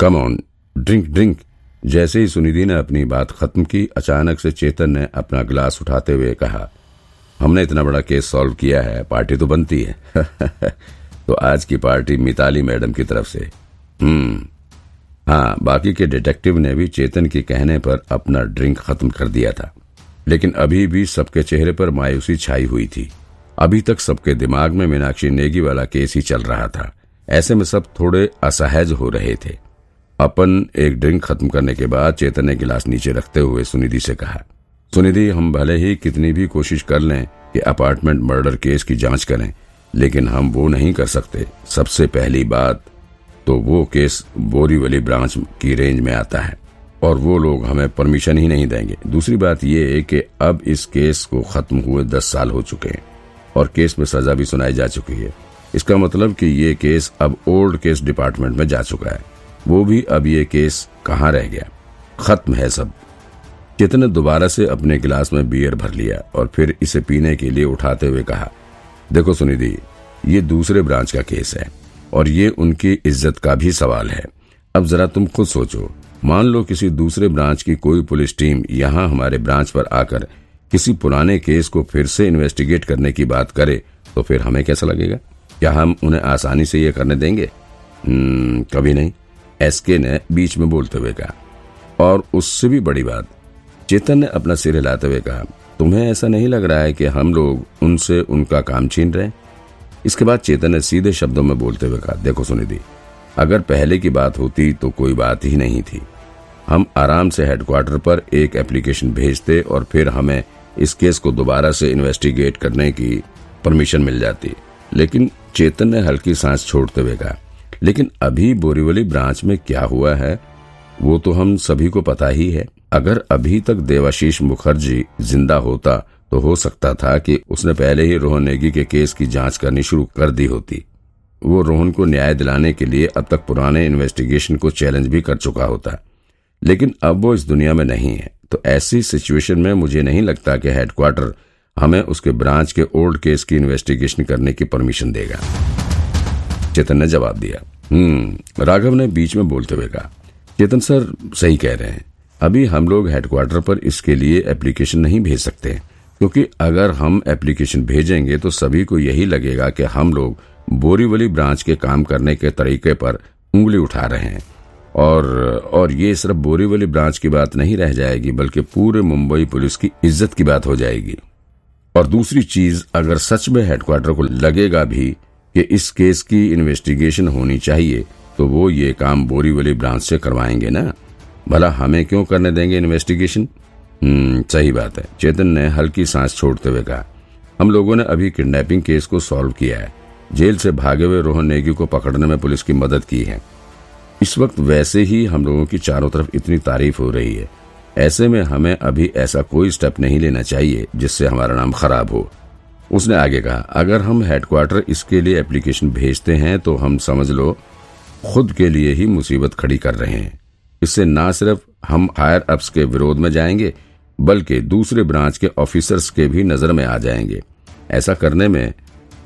Come on drink drink जैसे ही सुनिधि ने अपनी बात खत्म की, अचानक से चेतन ने अपना गिलास उठाते हुए कहा, हमने इतना बड़ा केस सॉल्व किया है, पार्टी तो बनती है। तो आज की पार्टी मिताली मैडम की तरफ़ से। हम्म। हाँ बाकी के डिटेक्टिव ने भी चेतन के कहने पर अपना ड्रिंक खत्म कर दिया था। लेकिन अभी भी सबके चेहरे पर मायूसी छाई हुई थी। अभी तक सबके दिमाग में मीनाक्षी नेगी वाला केस ही चल रहा था। ऐसे में सब थोड़े असहज हो रहे थे। अपन एक ड्रिंक खत्म करने के बाद चेतन ने गिलास नीचे रखते हुए सुनिधि से कहा, सुनिधि, हम भले ही कितनी भी कोशिश कर लें कि अपार्टमेंट मर्डर केस की जाँच करें, लेकिन हम वो नहीं कर सकते। सबसे पहली बात तो वो केस बोरीवली ब्रांच की रेंज में आता है, और वो लोग हमें परमिशन ही नहीं देंगे। दूसरी बात ये कि अब इस केस को खत्म हुए दस साल हो चुके हैं, और केस में सजा भी सुनाई जा चुकी है। इसका मतलब कि ये केस अब ओल्ड केस डिपार्टमेंट में जा चुका है। वो भी अब ये केस कहाँ रह गया? खत्म है सब। चेतन ने दोबारा से अपने गिलास में बियर भर लिया और फिर इसे पीने के लिए उठाते हुए कहा, देखो सुनिधि, ये दूसरे ब्रांच का केस है और ये उनकी इज़्ज़त का भी सवाल है। अब जरा तुम खुद सोचो। मान लो किसी दूसरे ब्रांच की कोई पुलिस टीम यहाँ हमारे ब्रांच पर आकर किसी पुराने केस को फिर से इन्वेस्टिगेट करने की बात करे तो फिर हमें कैसा लगेगा? क्या हम उन्हें आसानी से ये करने देंगे? कभी नहीं। एसके ने बीच में बोलते हुए कहा, और उससे भी बड़ी बात, चेतन ने अपना सिर हिलाते हुए कहा, तुम्हें ऐसा नहीं लग रहा है कि हम लोग उनसे उनका काम छीन रहे इसके बाद चेतन ने सीधे शब्दों में बोलते हुए कहा, देखो सुनिधि, अगर पहले की बात होती तो कोई बात ही नहीं थी। हम आराम से हेडक्वार्टर पर एक एप्लीकेशन भेजते और फिर हमें इस केस को दोबारा से इन्वेस्टिगेट करने की परमिशन मिल जाती। लेकिन चेतन ने हल्की सांस छोड़ते हुए कहा लेकिन अभी बोरीवली ब्रांच में क्या हुआ है, वो तो हम सभी को पता ही है। अगर अभी तक देवाशीष मुखर्जी ज़िंदा होता तो हो सकता था कि उसने पहले ही रोहन नेगी के केस की जाँच करनी शुरू कर दी होती। वो रोहन को न्याय दिलाने के लिए अब तक पुराने इन्वेस्टिगेशन को चैलेंज भी कर चुका होता। लेकिन अब वो इस दुनिया में नहीं है तो ऐसी सिचुएशन में मुझे नहीं लगता कि हेडक्वार्टर हमें उसके ब्रांच के ओल्ड केस की इन्वेस्टिगेशन करने की परमिशन देगा। चेतन ने जवाब दिया। हम्म राघव ने बीच में बोलते हुए कहा, चेतन सर, सही कह रहे हैं। अभी हम लोग हेडक्वार्टर पर इसके लिए एप्लीकेशन नहीं भेज सकते, क्योंकि अगर हम एप्लीकेशन भेजेंगे तो सभी को यही लगेगा कि हम लोग बोरीवली ब्रांच के काम करने के तरीके पर उंगली उठा रहे हैं। और और ये सिर्फ़ बोरीवली ब्रांच की बात नहीं रह जाएगी, बल्कि पूरे मुंबई पुलिस की इज़्ज़त की बात हो जाएगी। और दूसरी चीज़, अगर सच में हेडक्वार्टर को लगेगा भी कि इस केस की इन्वेस्टिगेशन होनी चाहिए तो वो ये काम बोरीवली ब्रांच से करवाएँगे ना? भला हमें क्यों करने देंगे इन्वेस्टिगेशन हम्म सही बात है। चेतन ने हल्की सांस छोड़ते हुए कहा, हम लोगों ने अभी किडनैपिंग केस को सॉल्व किया है। जेल से भागे हुए रोहन नेगी को पकड़ने में पुलिस की मदद की है। इस वक्त वैसे ही हम लोगों की चारों तरफ़ इतनी तारीफ़ हो रही है। ऐसे में हमें अभी ऐसा कोई स्टेप नहीं लेना चाहिए जिससे हमारा नाम खराब हो। उसने आगे कहा, अगर हम हेडक्वार्टर इसके लिए एप्लीकेशन भेजते हैं तो हम समझ लो, खुद के लिए ही मुसीबत खड़ी कर रहे हैं। इससे न सिर्फ़ हम हायर अप्स के विरोध में जाएँगे, बल्कि दूसरे ब्रांच के ऑफिसर्स के भी नज़र में आ जाएँगे। ऐसा करने में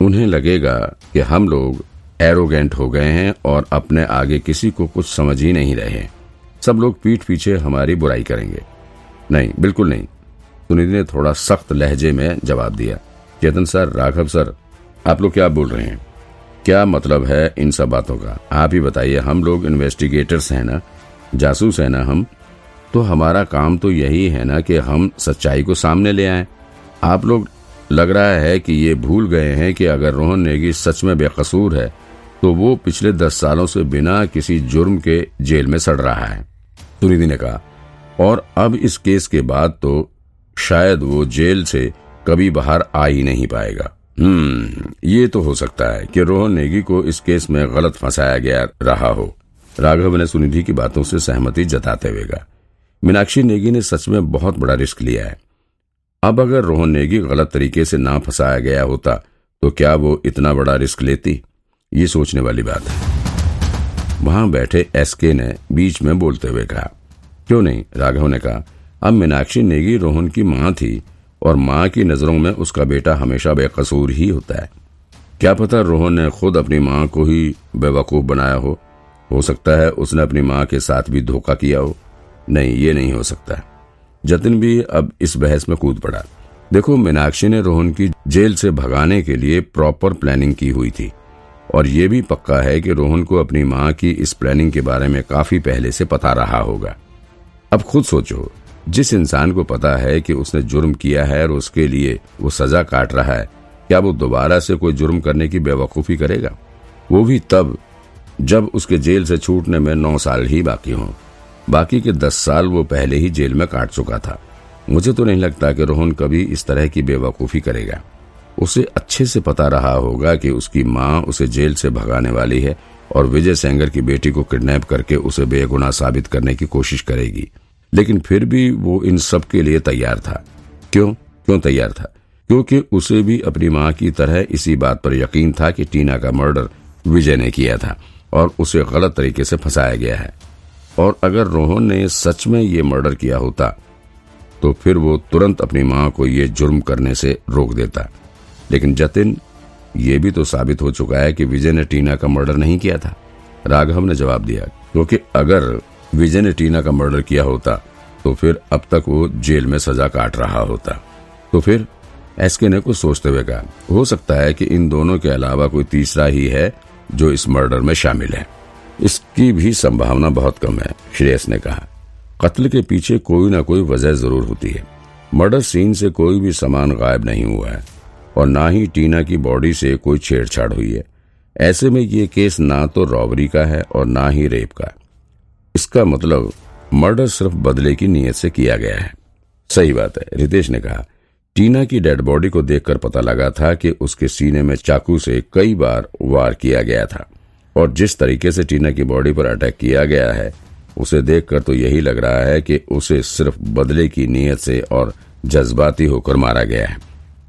उन्हें लगेगा कि हम लोग एरोगेंट हो गए हैं और अपने आगे किसी को कुछ समझ ही नहीं रहे सब लोग पीठ पीछे हमारी बुराई करेंगे। नहीं, बिल्कुल नहीं। सुनिधि ने थोड़ा सख्त लहजे में जवाब दिया। चेतन सर, राघव सर, आप लोग क्या बोल रहे हैं? क्या मतलब है इन सब बातों का? आप ही बताइए, हम लोग इन्वेस्टिगेटर्स हैं ना? जासूस है ना हम? तो हमारा काम तो यही है ना कि हम सच्चाई को सामने ले आए। आप लोग, लग रहा है कि ये भूल गए हैं कि अगर रोहन नेगी सच में बेकसूर है तो वो पिछले दस सालों से बिना किसी जुर्म के जेल में सड़ रहा है। सुनिधि ने कहा, और अब इस केस के बाद तो शायद वो जेल से कभी बाहर आ ही नहीं पाएगा। हम्म ये तो हो सकता है कि रोहन नेगी को इस केस में गलत फंसाया गया रहा हो। राघव ने सुनिधि की बातों से सहमति जताते हुए कहा, मीनाक्षी नेगी ने सच में बहुत बड़ा रिस्क लिया है। अब अगर रोहन नेगी गलत तरीके से ना फंसाया गया होता तो क्या वो इतना बड़ा रिस्क लेती? ये सोचने वाली बात है। वहाँ बैठे एसके ने बीच में बोलते हुए कहा, क्यों नहीं? राघव ने कहा, अब मीनाक्षी नेगी रोहन की माँ थी और माँ की नज़रों में उसका बेटा हमेशा बेकसूर ही होता है। क्या पता रोहन ने खुद अपनी माँ को ही बेवकूफ़ बनाया हो? हो सकता है उसने अपनी माँ के साथ भी धोखा किया हो। नहीं, ये नहीं हो सकता। जतिन भी अब इस बहस में कूद पड़ा। देखो, मीनाक्षी ने रोहन की जेल से भगाने के लिए प्रॉपर प्लानिंग की हुई थी। और ये भी पक्का है कि रोहन को अपनी माँ की इस प्लानिंग के बारे में काफ़ी पहले से पता रहा होगा। अब खुद सोचो जिस इंसान को पता है कि उसने जुर्म किया है और उसके लिए वो सजा काट रहा है, क्या वो दोबारा से कोई जुर्म करने की बेवकूफ़ी करेगा? वो भी तब, जब उसके जेल से छूटने में नौ साल ही बाकी हों। बाकी के दस साल वो पहले ही जेल में काट चुका था। मुझे तो नहीं लगता कि रोहन कभी इस तरह की बेवकूफ़ी करेगा। उसे अच्छे से पता रहा होगा कि उसकी माँ उसे जेल से भगाने वाली है और विजय सेंगर की बेटी को किडनैप करके उसे बेगुनाह साबित करने की कोशिश करेगी। लेकिन फिर भी वो इन सब के लिए तैयार था। क्यों? क्यों तैयार था? क्योंकि उसे भी अपनी माँ की तरह इसी बात पर यकीन था कि टीना का मर्डर विजय ने किया था और उसे गलत तरीके से फंसाया गया है। और अगर रोहन ने सच में ये मर्डर किया होता तो फिर वो तुरंत अपनी माँ को ये जुर्म करने से रोक देता। लेकिन जतिन, ये भी तो साबित हो चुका है कि विजय ने टीना का मर्डर नहीं किया था। राघव ने जवाब दिया, क्योंकि अगर विजय ने टीना का मर्डर किया होता तो फिर अब तक वो जेल में सजा काट रहा होता। तो फिर एसके ने कुछ सोचते हुए कहा, हो सकता है कि इन दोनों के अलावा कोई तीसरा ही है जो इस मर्डर में शामिल है। इसकी भी संभावना बहुत कम है, श्रेयस ने कहा। कत्ल के पीछे कोई ना कोई वजह ज़रूर होती है। मर्डर सीन से कोई भी सामान गायब नहीं हुआ है, और ना ही टीना की बॉडी से कोई छेड़छाड़ हुई है। ऐसे में ये केस ना तो रॉबरी का है और ना ही रेप का। इसका मतलब मर्डर सिर्फ़ बदले की नीयत से किया गया है। सही बात है, रितेश ने कहा। टीना की डेड बॉडी को देखकर पता लगा था कि उसके सीने में चाकू से कई बार वार किया गया था। और जिस तरीके से टीना की बॉडी पर अटैक किया गया है, उसे देखकर तो यही लग रहा है कि उसे सिर्फ़ बदले की नीयत से और जज्बाती होकर मारा गया है।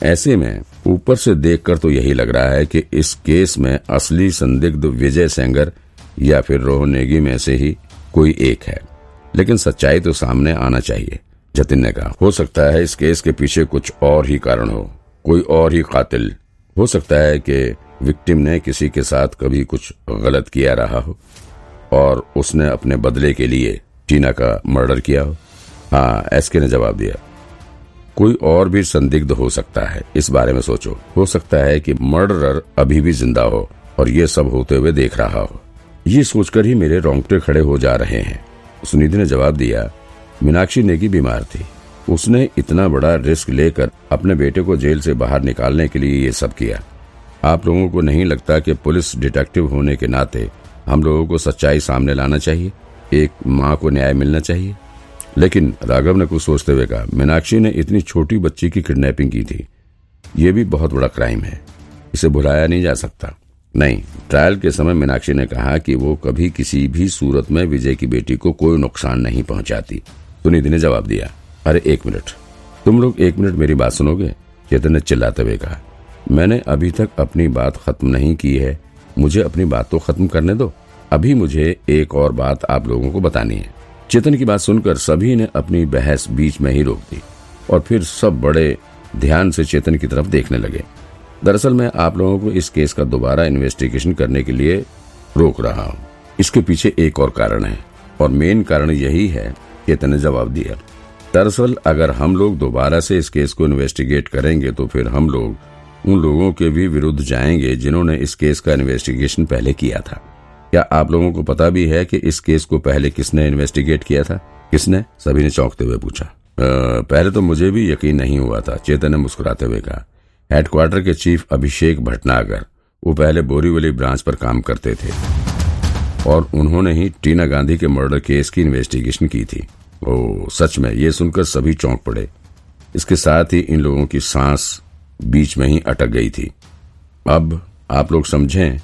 ऐसे में ऊपर से देखकर तो यही लग रहा है कि इस केस में असली संदिग्ध विजय सेंगर या फिर रोहन नेगी में से ही कोई एक है। लेकिन सच्चाई तो सामने आना चाहिए, जतिन ने कहा। हो सकता है इस केस के पीछे कुछ और ही कारण हो, कोई और ही कातिल। हो सकता है कि विक्टिम ने किसी के साथ कभी कुछ गलत किया रहा हो, और उसने अपने बदले के लिए टीना का मर्डर किया हो। हाँ एसके ने जवाब दिया। कोई और भी संदिग्ध हो सकता है, इस बारे में सोचो। हो सकता है कि मर्डरर अभी भी ज़िंदा हो, और ये सब होते हुए देख रहा हो। ये सोचकर ही मेरे रोंगटे खड़े हो जा रहे हैं। सुनिधि ने जवाब दिया, मीनाक्षी नेगी बीमार थी। उसने इतना बड़ा रिस्क लेकर अपने बेटे को जेल से बाहर निकालने के लिए ये सब किया। आप लोगों को नहीं लगता कि पुलिस डिटेक्टिव होने के नाते हम लोगों को सच्चाई सामने लाना चाहिए, एक माँ को न्याय मिलना चाहिए? लेकिन राघव ने कुछ सोचते हुए कहा, मीनाक्षी ने इतनी छोटी बच्ची की किडनैपिंग की थी। ये भी बहुत बड़ा क्राइम है। इसे भुलाया नहीं जा सकता। नहीं ट्रायल के समय मीनाक्षी ने कहा कि वो कभी किसी भी सूरत में विजय की बेटी को कोई नुकसान नहीं पहुंचाती। सुनिधि ने जवाब दिया, अरे, एक मिनट। तुम लोग एक मिनट मेरी बात सुनोगे? चेतन ने चिल्लाते हुए कहा, मैंने अभी तक अपनी बात खत्म नहीं की है। मुझे अपनी बात तो खत्म करने दो। अभी मुझे एक और बात आप लोगों को बतानी है। चेतन की बात सुनकर सभी ने अपनी बहस बीच में ही रोक दी और फिर सब बड़े ध्यान से चेतन की तरफ़ देखने लगे। दरअसल मैं आप लोगों को इस केस का दोबारा इन्वेस्टिगेशन करने के लिए रोक रहा हूँ। इसके पीछे एक और कारण है और मेन कारण यही है चेतन ने जवाब दिया दरअसल अगर हम लोग दोबारा से इस केस को इन्वेस्टिगेट करेंगे तो फिर हम लोग उन लोगों के भी विरुद्ध जाएँगे जिन्होंने इस केस का इन्वेस्टिगेशन पहले किया था। क्या आप लोगों को पता भी है कि इस केस को पहले किसने इन्वेस्टिगेट किया था? किसने? सभी ने चौंकते हुए पूछा। आ, पहले तो मुझे भी यकीन नहीं हुआ था चेतन ने मुस्कुराते हुए कहा। हेडक्वार्टर के चीफ अभिषेक भटनागर वो पहले बोरीवली ब्रांच पर काम करते थे। और उन्होंने ही टीना गांधी के मर्डर केस की इन्वेस्टिगेशन की थी। ओ, सच में, ये सुनकर सभी चौंक पड़े। इसके साथ ही इन लोगों की सांस बीच में ही अटक गई थी। अब आप लोग समझें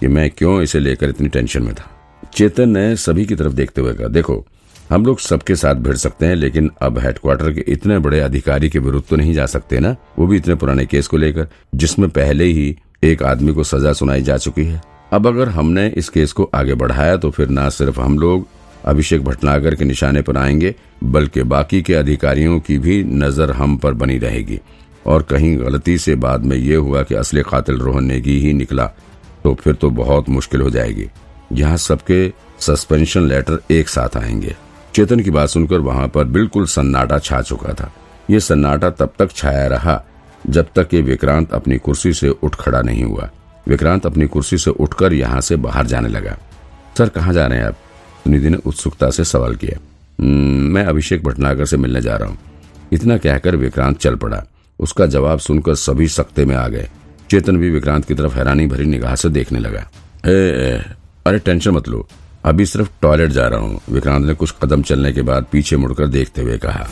कि मैं क्यों इसे लेकर इतनी टेंशन में था। चेतन ने सभी की तरफ़ देखते हुए कहा, देखो हम लोग सबके साथ भिड़ सकते हैं, लेकिन अब हेडक्वार्टर के इतने बड़े अधिकारी के विरुद्ध तो नहीं जा सकते ना? वो भी इतने पुराने केस को लेकर, जिसमें पहले ही एक आदमी को सजा सुनाई जा चुकी है। अब अगर हमने इस केस को आगे बढ़ाया तो फिर न सिर्फ़ हम लोग अभिषेक भटनागर के निशाने पर आएँगे, बल्कि बाकी के अधिकारियों की भी नज़र हम पर बनी रहेगी। और कहीं गलती से बाद में ये हुआ कि असली कातिल रोहन नेगी ही निकला तो फिर तो बहुत मुश्किल हो जाएगी। यहाँ सबके सस्पेंशन लेटर एक साथ आएँगे। चेतन की बात सुनकर वहाँ पर बिल्कुल सन्नाटा छा चुका था। ये सन्नाटा तब तक छाया रहा जब तक कि विक्रांत अपनी कुर्सी से उठ खड़ा नहीं हुआ। विक्रांत अपनी कुर्सी से उठकर यहाँ से बाहर जाने लगा। सर कहाँ जा रहे हैं आप? सुनिधि ने उत्सुकता से सवाल किया। "हम्म, मैं अभिषेक भटनागर से मिलने जा रहा हूँ। इतना कहकर विक्रांत चल पड़ा। उसका जवाब सुनकर सभी सख्ते में आ गए। चेतन भी विक्रांत की तरफ़ हैरानी भरी निगाह से देखने लगा। ए, ए, अरे टेंशन मत लो। अभी सिर्फ़ टॉयलेट जा रहा हूँ। विक्रांत ने कुछ कदम चलने के बाद पीछे मुड़कर देखते हुए कहा